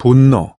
분노.